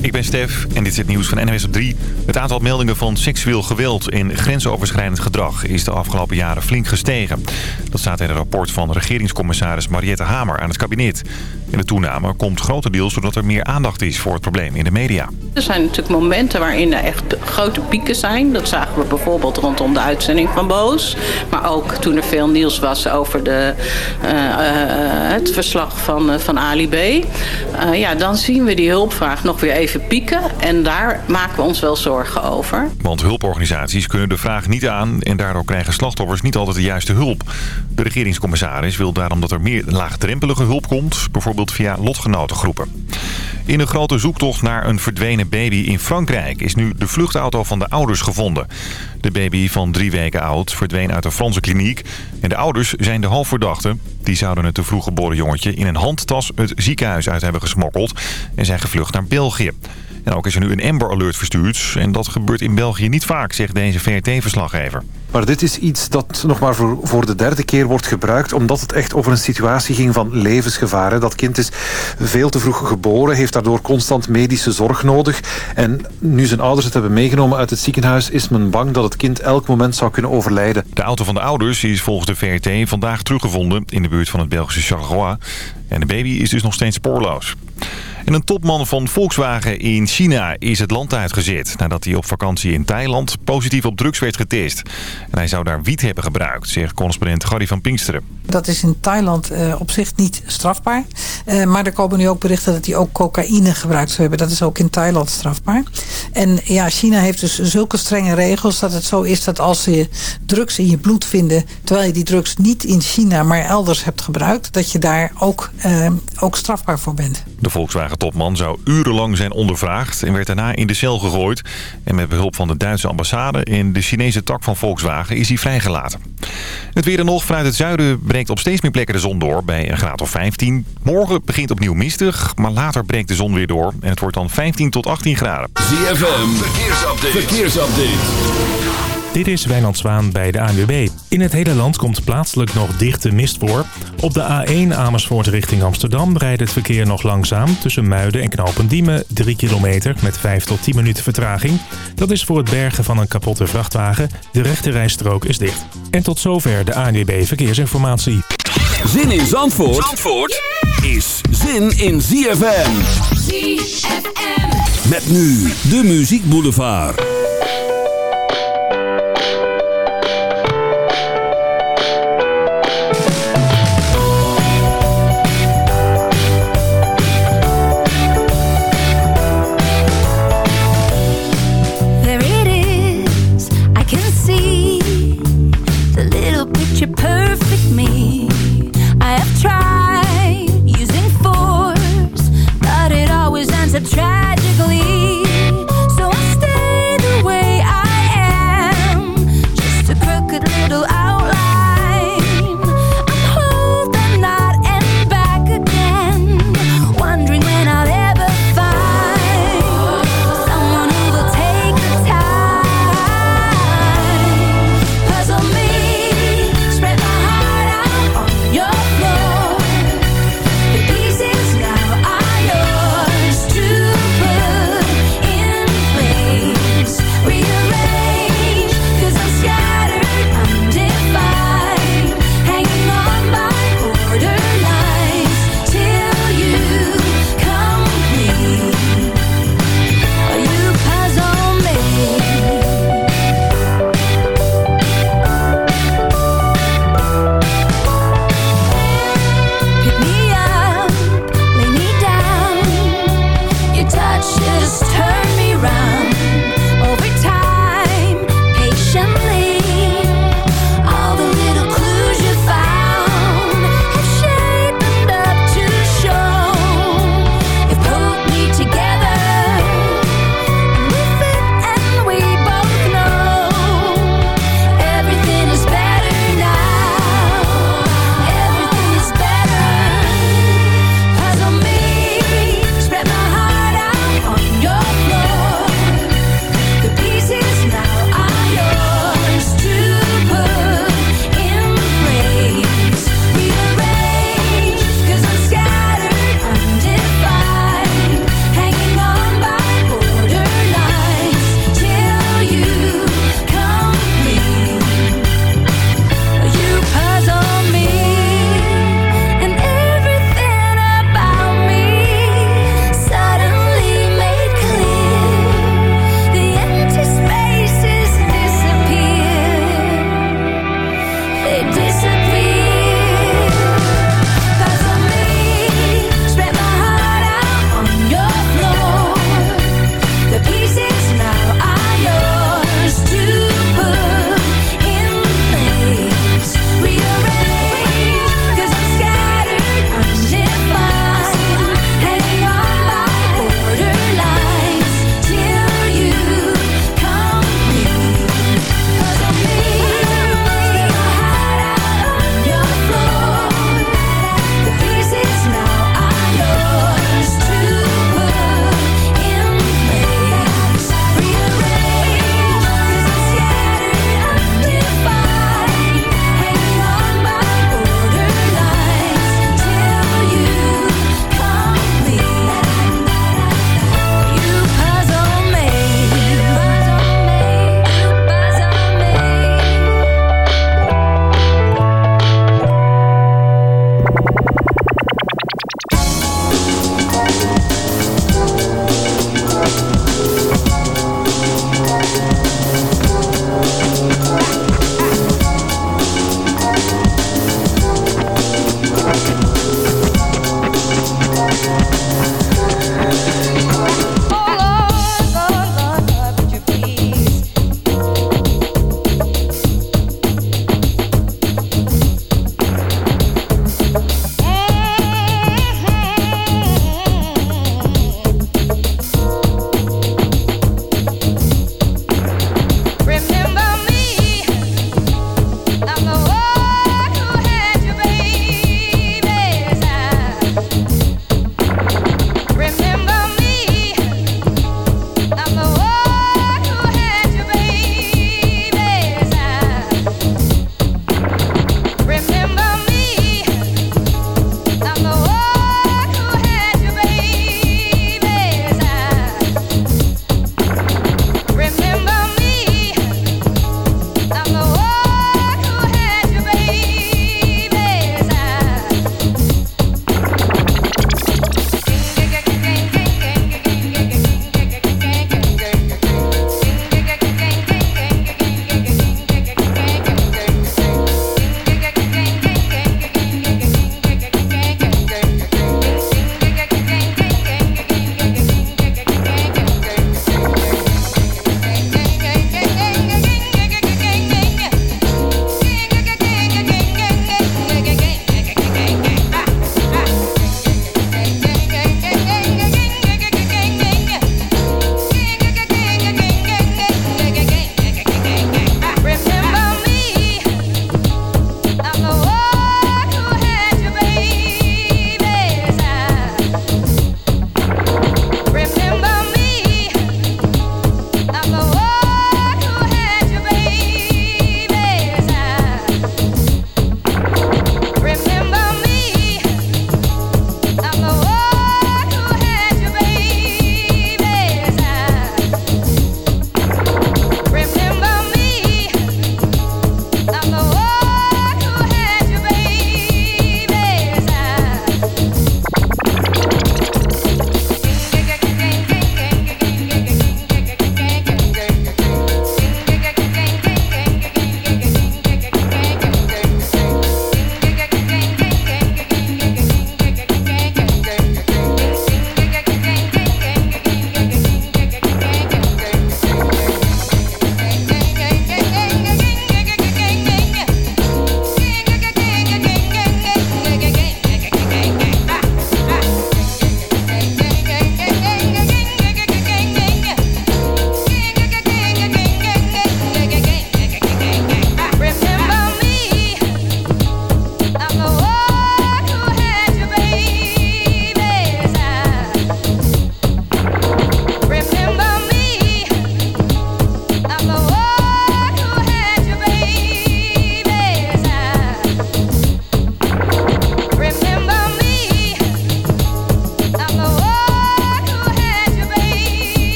Ik ben Stef en dit is het nieuws van NWS op 3. Het aantal meldingen van seksueel geweld en grensoverschrijdend gedrag is de afgelopen jaren flink gestegen. Dat staat in een rapport van regeringscommissaris Mariette Hamer aan het kabinet. En de toename komt grotendeels doordat er meer aandacht is voor het probleem in de media. Er zijn natuurlijk momenten waarin er echt grote pieken zijn. Dat zagen we bijvoorbeeld rondom de uitzending van Boos. Maar ook toen er veel nieuws was over de, uh, uh, het verslag van, uh, van Ali B. ja, dan zien we die hulpvraag nog weer even pieken. En daar maken we ons wel zorgen over. Want hulporganisaties kunnen de vraag niet aan... en daardoor krijgen slachtoffers niet altijd de juiste hulp. De regeringscommissaris wil daarom dat er meer laagdrempelige hulp komt. Bijvoorbeeld via lotgenotengroepen. In een grote zoektocht naar een verdwenen baby in Frankrijk... is nu de vluchtauto van de ouders gevonden. De baby van drie weken oud verdween uit een Franse kliniek. En de ouders zijn de hoofdverdachten. Die zouden het te vroeg geboren jongetje in een handtas het ziekenhuis uit hebben gesmokkeld... en zijn gevlucht naar België. En ook is er nu een Amber Alert verstuurd. En dat gebeurt in België niet vaak, zegt deze VRT-verslaggever. Maar dit is iets dat nog maar voor, voor de derde keer wordt gebruikt... omdat het echt over een situatie ging van levensgevaar. Dat kind is veel te vroeg geboren, heeft daardoor constant medische zorg nodig. En nu zijn ouders het hebben meegenomen uit het ziekenhuis... is men bang dat het kind elk moment zou kunnen overlijden. De auto van de ouders is volgens de VRT vandaag teruggevonden... in de buurt van het Belgische Charleroi. En de baby is dus nog steeds spoorloos. En een topman van Volkswagen in China is het land uitgezet... nadat hij op vakantie in Thailand positief op drugs werd getest. En hij zou daar wiet hebben gebruikt, zegt correspondent Gary van Pinksteren. Dat is in Thailand uh, op zich niet strafbaar. Uh, maar er komen nu ook berichten dat hij ook cocaïne gebruikt zou hebben. Dat is ook in Thailand strafbaar. En ja, China heeft dus zulke strenge regels dat het zo is dat als ze drugs in je bloed vinden... terwijl je die drugs niet in China, maar elders hebt gebruikt... dat je daar ook, uh, ook strafbaar voor bent. De Volkswagen-topman zou urenlang zijn ondervraagd... en werd daarna in de cel gegooid. En met behulp van de Duitse ambassade en de Chinese tak van Volkswagen is hij vrijgelaten. Het weer en nog vanuit het zuiden breekt op steeds meer plekken de zon door bij een graad of 15. Morgen begint opnieuw mistig, maar later breekt de zon weer door. En het wordt dan 15 tot 18 graden. ZFM, verkeersupdate. verkeersupdate. Dit is Wijnand Zwaan bij de ANWB. In het hele land komt plaatselijk nog dichte mist voor. Op de A1 Amersfoort richting Amsterdam rijdt het verkeer nog langzaam... tussen Muiden en Knopendiemen 3 kilometer met 5 tot 10 minuten vertraging. Dat is voor het bergen van een kapotte vrachtwagen. De rechte rijstrook is dicht. En tot zover de ANWB Verkeersinformatie. Zin in Zandvoort, Zandvoort is zin in ZFM. ZFM. Met nu de Muziek Boulevard.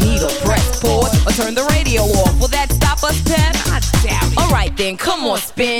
Choice. Pick up the needle, press pause, or turn the radio off. Will that stop us, Pep? I doubt it. Alright then, come on, spin.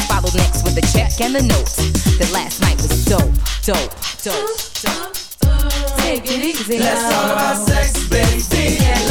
Next with the check and the note. The last night was dope, dope, dope, dope. Take it easy. Let's talk about sex, baby. Let's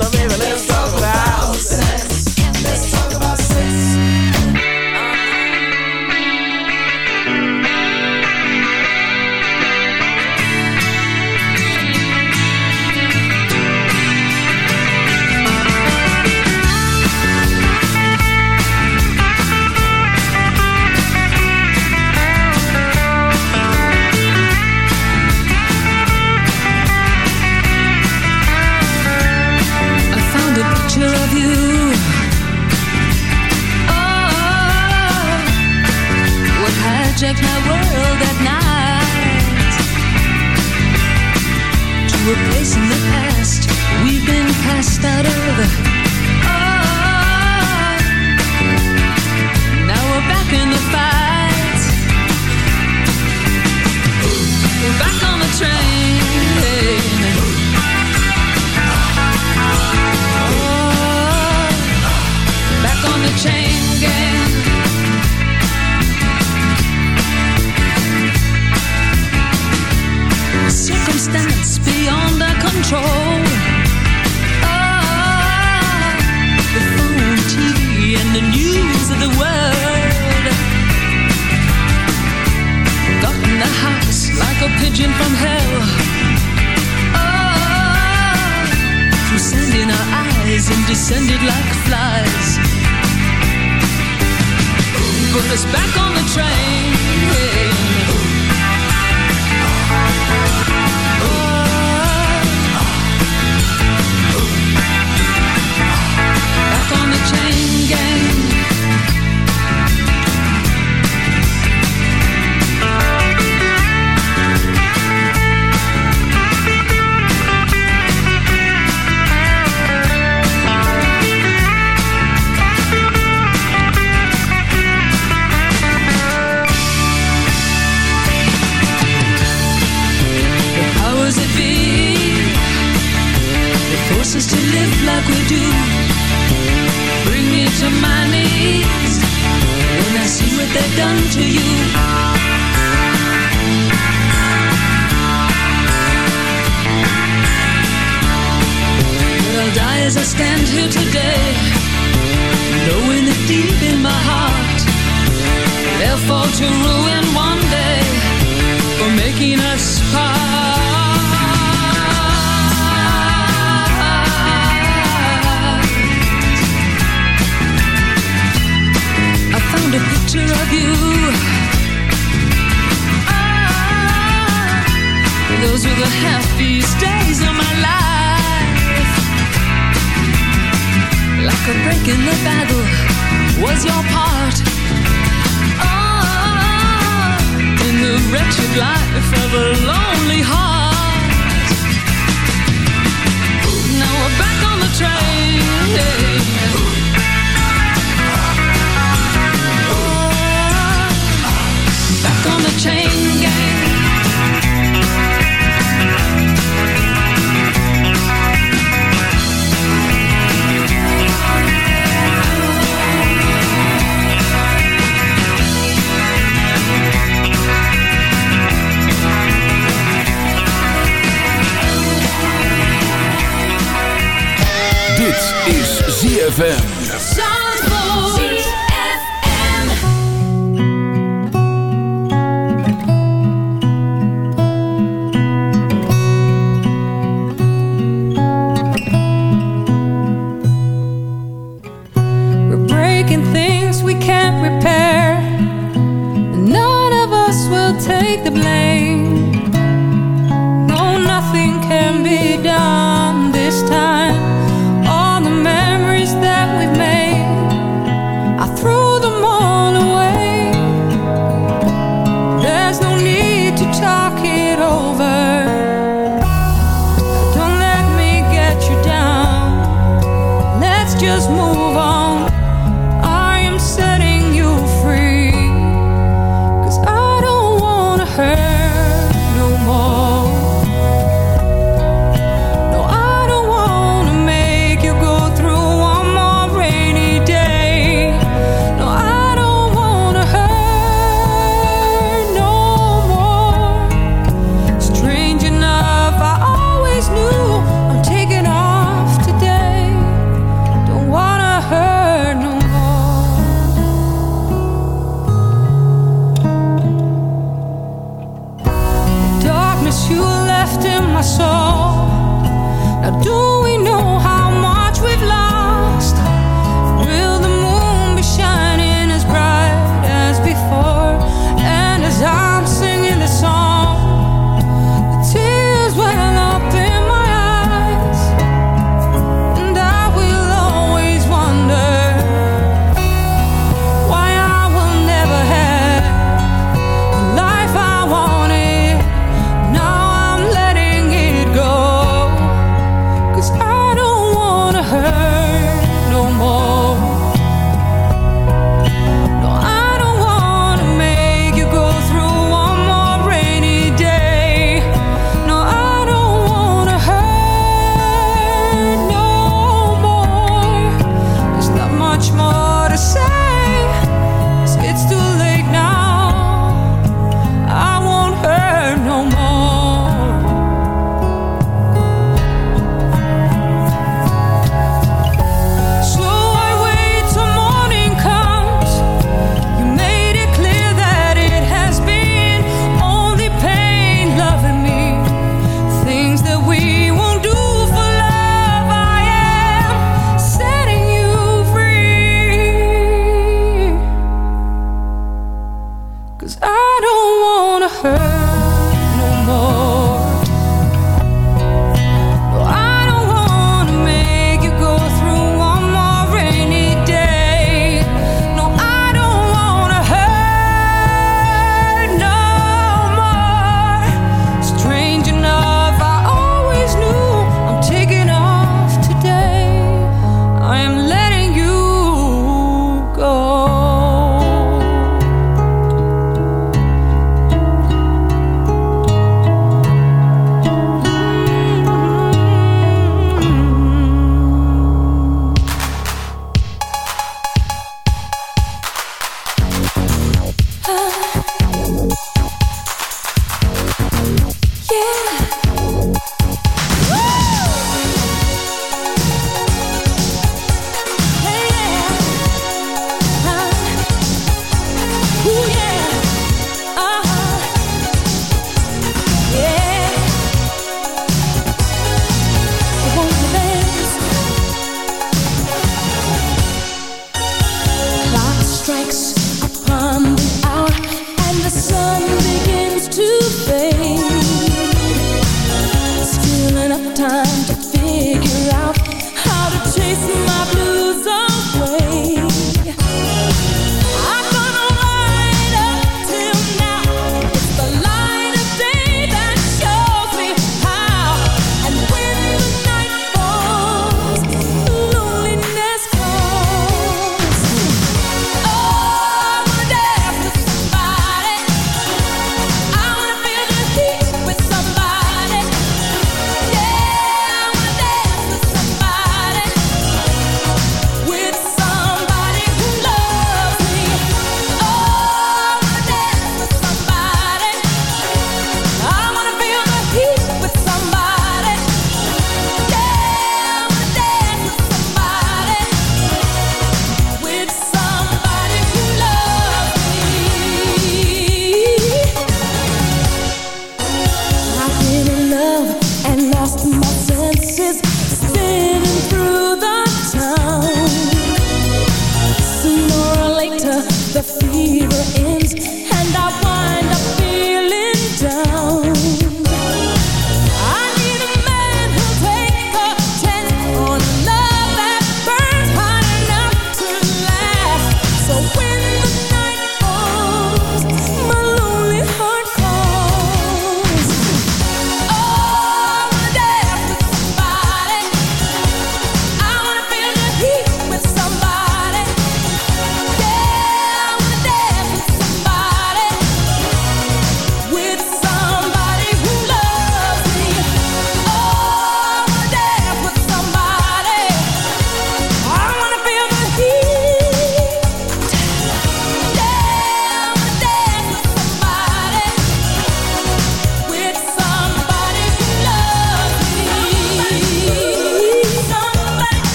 in the past we've been cast out of. Oh, now we're back in the fight. We're back on the train. Oh, back on the gang. Circumstance beyond our control. Ah, the phone, TV, and the news of the world.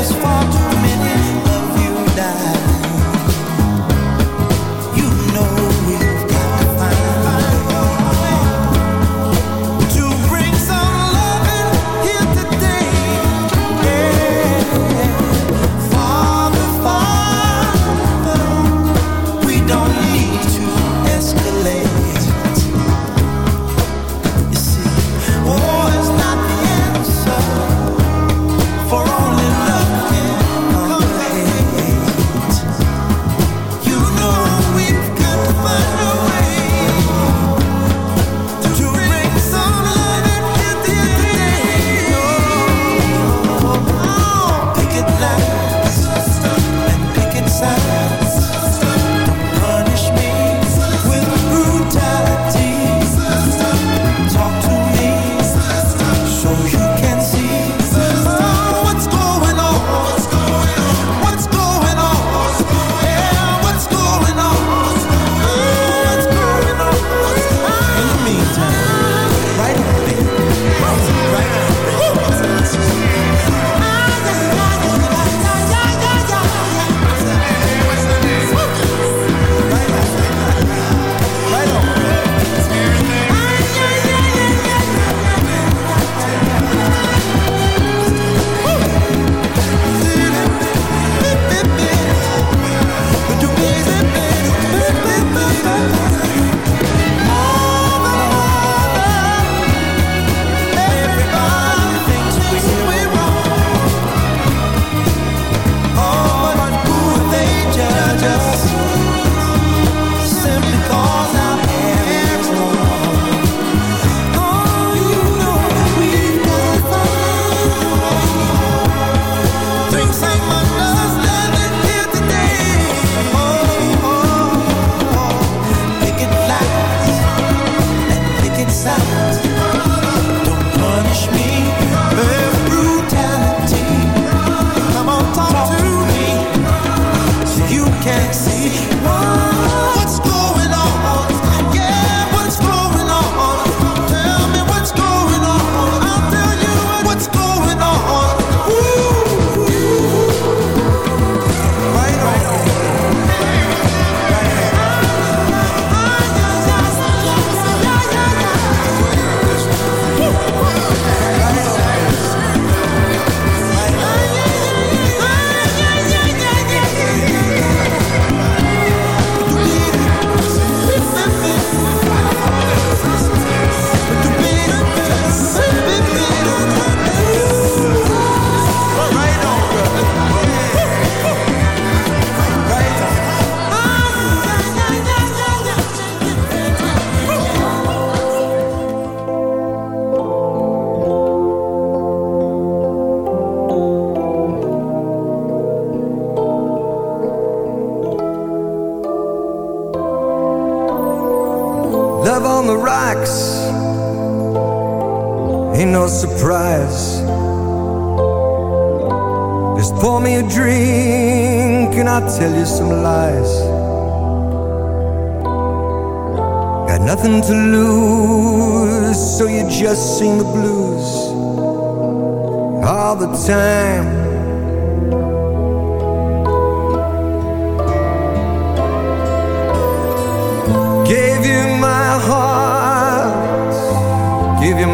asfalto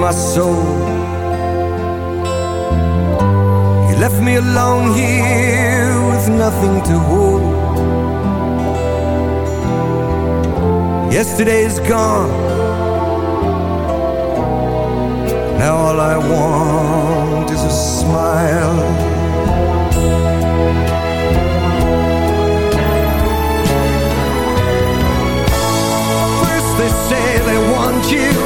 my soul. You left me alone here with nothing to hold. Yesterday is gone. Now all I want is a smile. they say they want you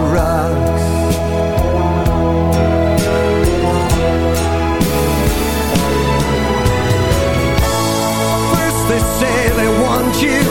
you.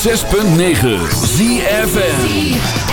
6.9 ZFN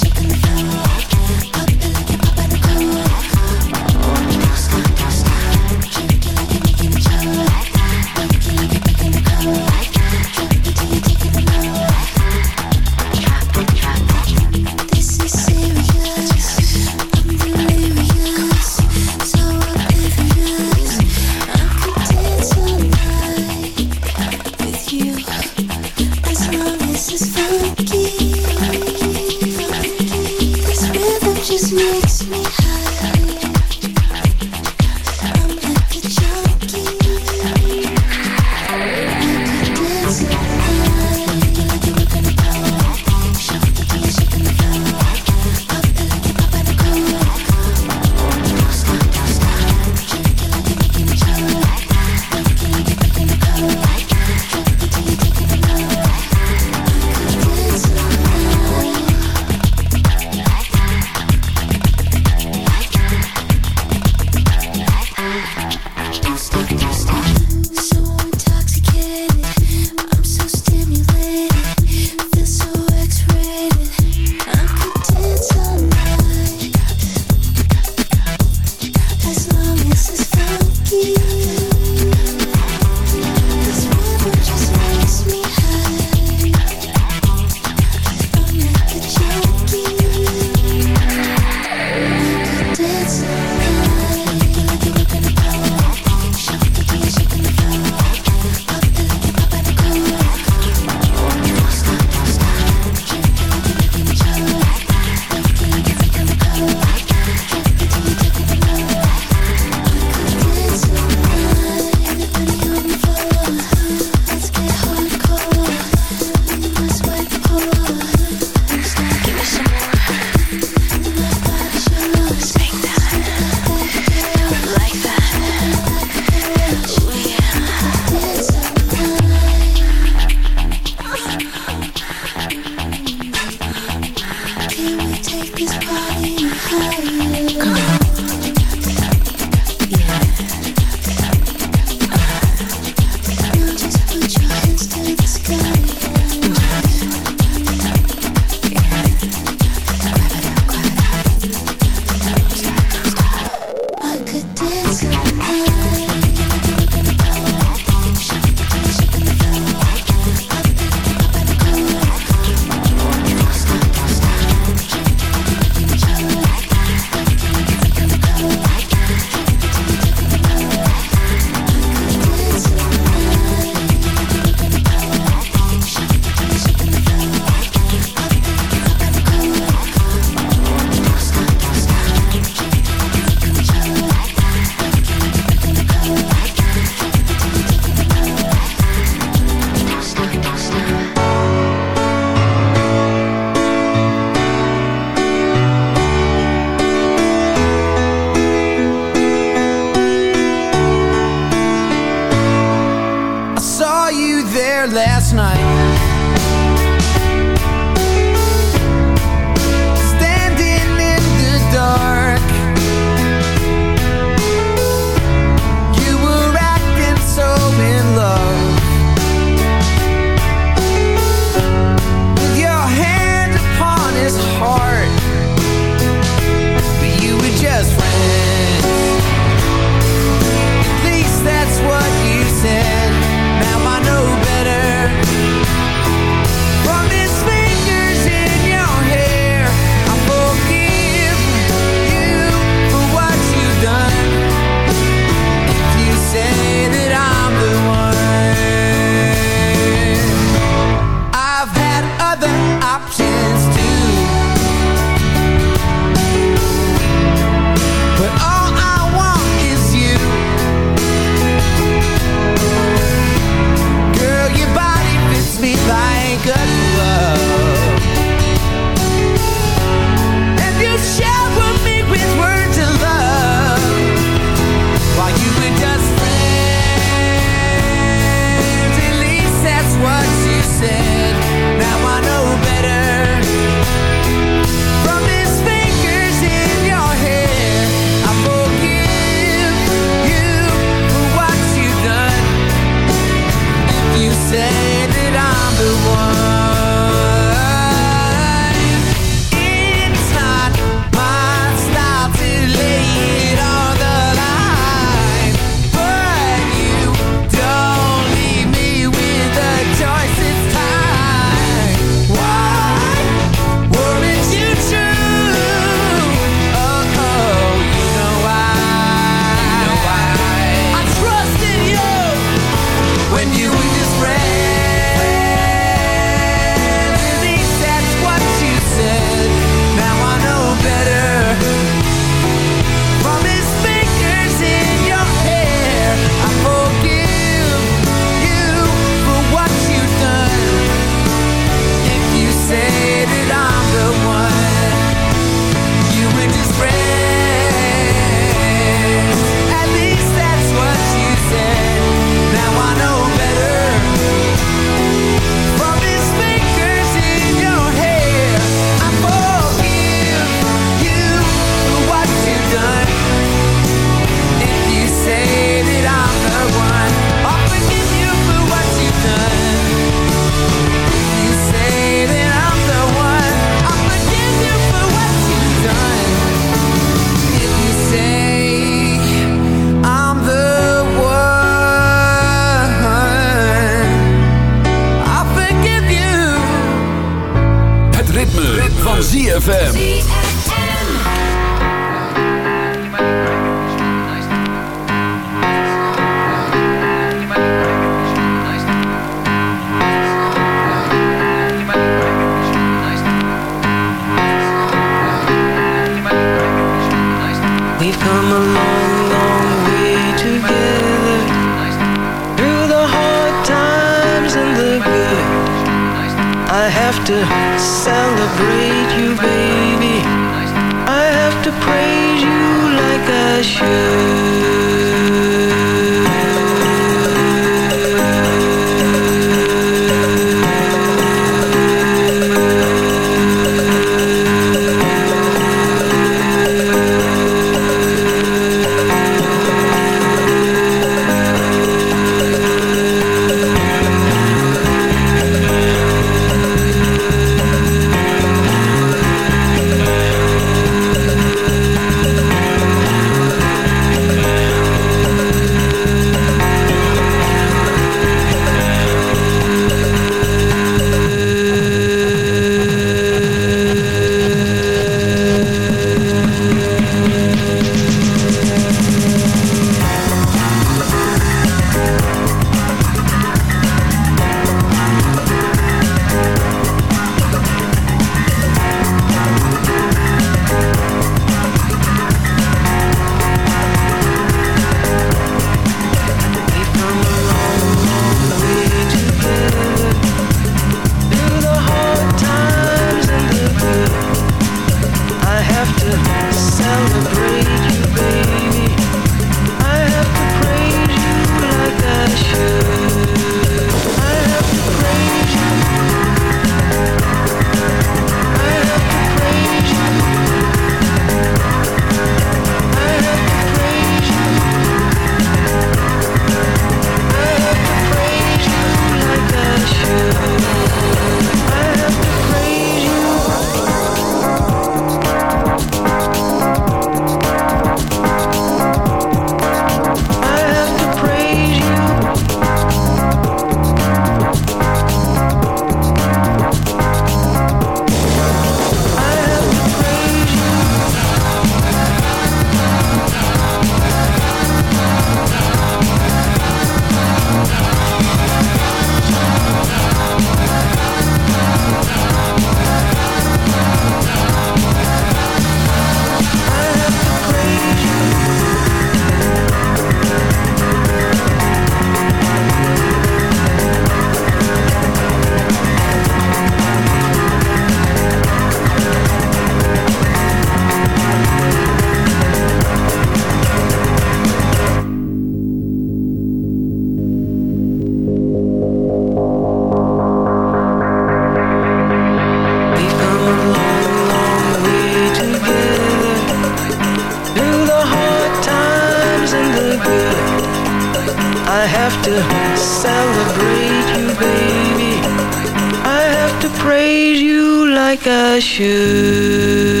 to praise you like I should.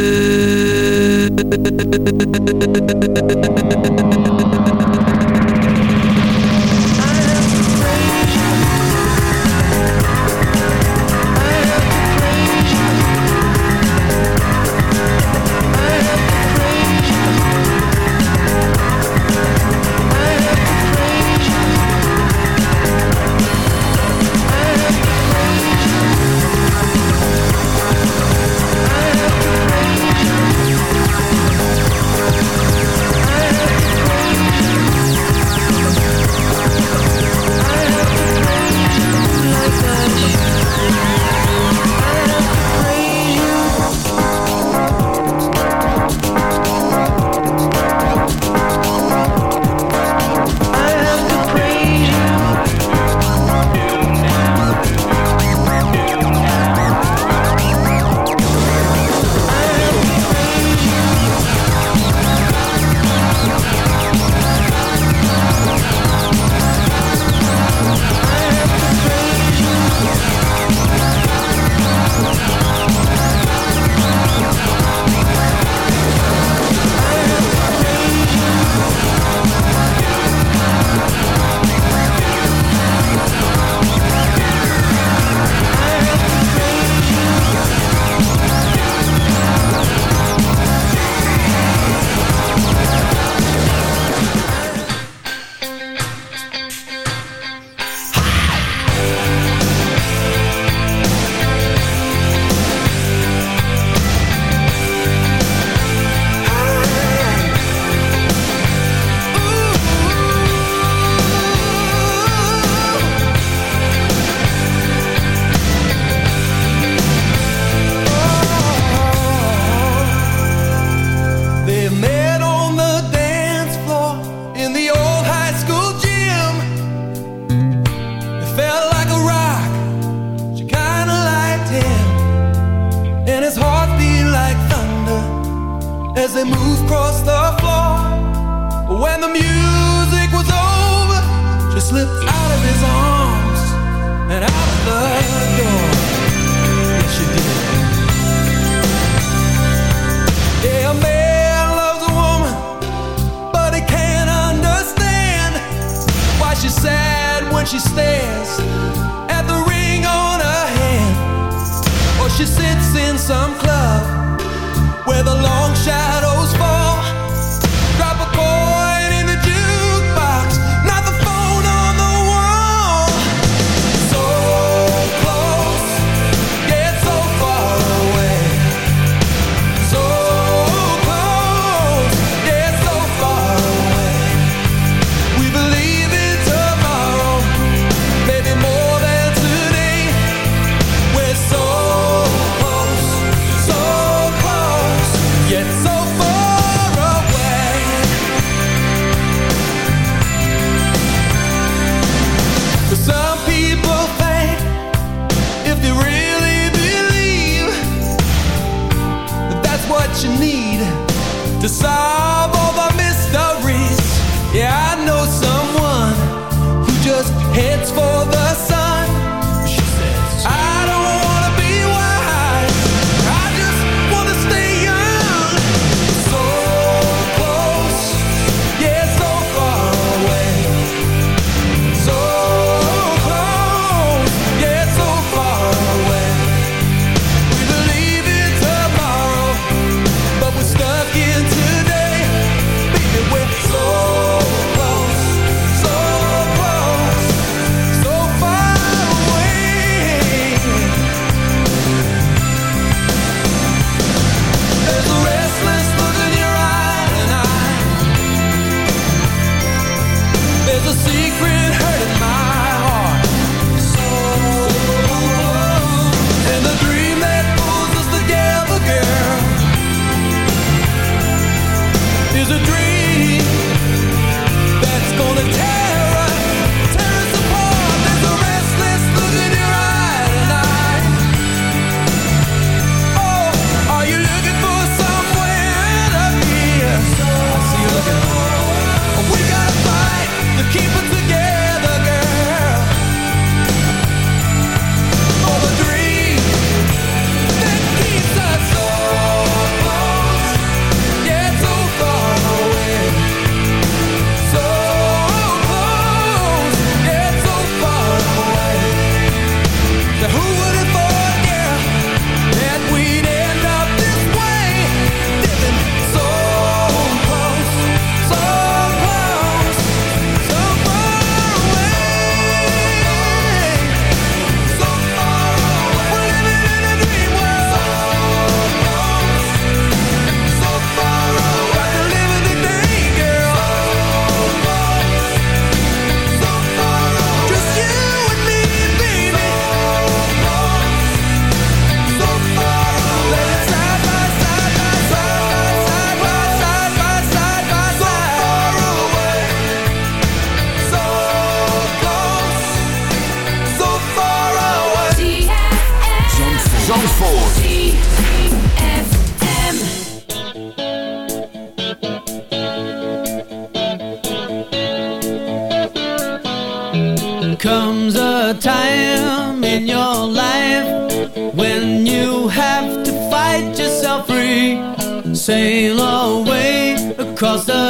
across the